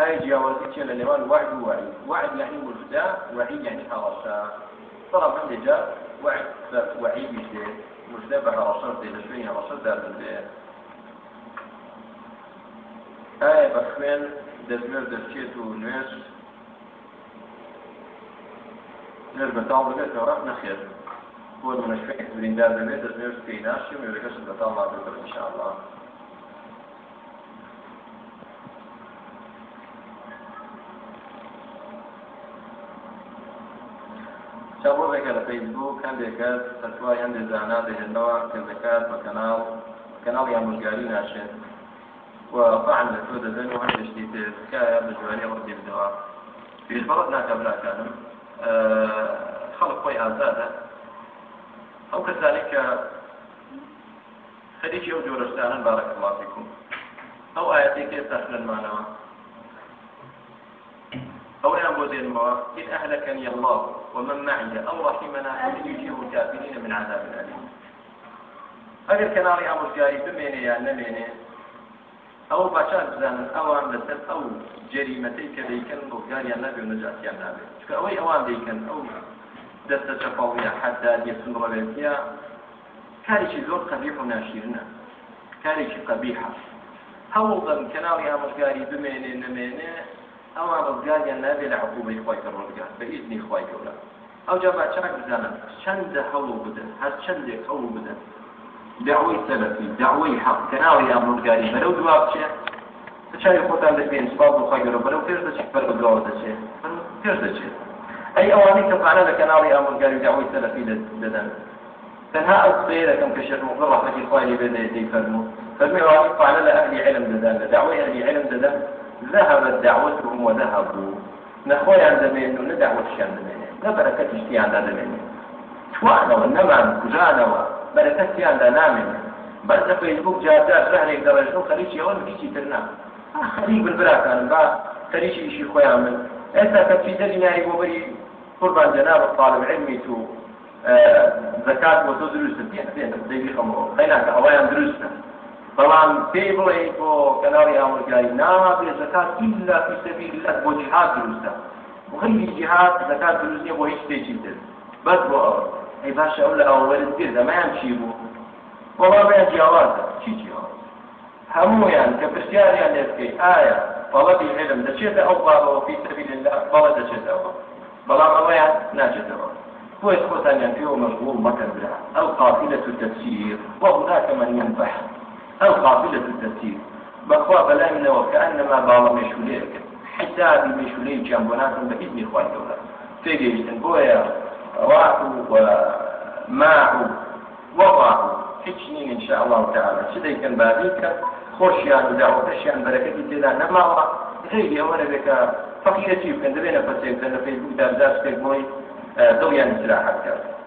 ئای جیاوازی چێ لە نێوان وعد و وعید وعد یعنی وجدا وعید یعنی هەڵەشا بەڵام هەم لێجا وعد وعیدی دێ مژدە بە هەڵەشەر دێ لە شوێنی هەڵەشەر دابن دێ ئایا بە خوێن دەزمێر دەچێت و نوێش نر بەتاڵ بێت ڕق نەخێت بۆ منەشفێک بریندار دەبێت دەزمێر پێی ناشی و مێرەکەش بەتاڵ ما بێت ان شاء الله چا ڕۆژێکە لە فەیسبوک هەندێکە سەتوای هەندێک زانا دەهێنەوە کە دەکات بە کەناڵ کەناڵ یامونگاری ناشێت وفعل لە تۆ دەدەن و هەندێشتی تێکایە بەجوانی ئەوە دێبدەوە پێشبڵەت ناکە براکانم خەڵک خۆی ئازادە ئەو کەسانی کە خەریکی ئەو جۆرەشتانن بارەکەڵاتیکم ئەو ئاەتێک ئێستا خوێنمانەوە ودينموا إن أهلكني الله ومن معي أو رحمنا فمن يجيب الكافرين من عذاب أليم ئەگەر کەناڵی ئامۆژگاری بمێنێ یان نەمێنێ ئەو باچان بزانن ئەوان لەسەر ئەو جەریمەتەی کە دەیکەن بۆگاریان نابێ نەجاتیان نابێت چکە ئەوەی ئەوان دەیکەن ئەو دەستە چەپاویە حەدا یەسمڕەوێتیا کارێکی زۆر قەبیح و ناشیرنە کارێکی قەبیحە هەوڵ دەن کەناڵی ئامۆژگاری بمێنێ نەمێنێ ئەوە ڕزگاریان نابێ لە عقوبەی خۆی کە ڕزگار بە ئیزنی خۆی گەورە ئەو جا با چاک بزانم چەندە هەڵو بدەن هەر چەندێک هەڵو بدەن دعوی سەلەفی دعوی حەق کە ناوی یان ڕزگاری بەرەو دوا بچێ بچاری خۆتان دەبێن سپاس و خۆی گەورە بەرەو پێش دەچێت بەربەگاوە دەچێت پێش دەچێت ئەی ئەوانەی کە پانە لە کەناڵی ئامرگاری دعوی سەلەفی دەدەن تەنها ئەو سەیرەکەم کە شێخ مقر ڕحمەتی خوای لێ بێدەیەتی فەرموو فەرمی ئەوانەی پانە لە ئەهلی علم دەدەن لە دعوی ئەهلی علم دەدەن ذهبت دعوتهم وذهبوا نخويا دمين وندعوت شان دمين نبركة اشتيان دمين توانوا نمان كجانوا بركة اشتيان دمين بس فيسبوك جاتا شهرك درجو خليشي هون بيشي ترنا خليك بالبراكان با خليشي اشي خويا من ئێستا کەچی دەژنیایی بۆ بەری قوربان جەناب طالب علمی تو زکات بۆ تۆ دروست بێن بێن دەیبی خەمەوە خەینا کە ئەوەیان دروستە بەڵام پێی بڵێ بۆ کەناری ئامرگایی نابێ زەکات ئیلا فی سەبیل الله بۆ جهاد دروستە غیری جهاد زەکات دروست نییە بۆ هیچ شتێکی تر بەس بۆ ئەوە ئەی باشە ئەو لە ئەوەرت تێ دەمەیان چی بوو وەڵامیان جیاوازە چی جیاواز هەموویان کە پرسیاریان لێ بکەیت ئایا بەڵەتی علم دەچێتە ئەو بابەوە فی سەبیل الله بەڵە دەچێتەوە بەڵام ئەوەیان ناچێتەوە كويس خوتان يعني فيه مشغول مكان بلا القافلة تفسير وهناك من ينبح ئەو قابلة التفسير بەخوا بەلای منەوە کە ئەنما باڵە مێشولەیەکە حسابی مێشولەی گیان بۆ ناکەن بە هیچ میخواتەوە تێگەیشتن بۆیە ڕاق و ماع و وەقاع هیچ نین إن شاء الله تعالى چ دەیکەن بابیکە خۆشیان و داوەتەشیان بەرەکەتی تێدا نەماوە غیری ئەوە نەبێکە فەقیەتی بکەن دەبێنە بەسێک دەنە فەیسبوک داداس پێکمۆی دڵیان استراحەت کرد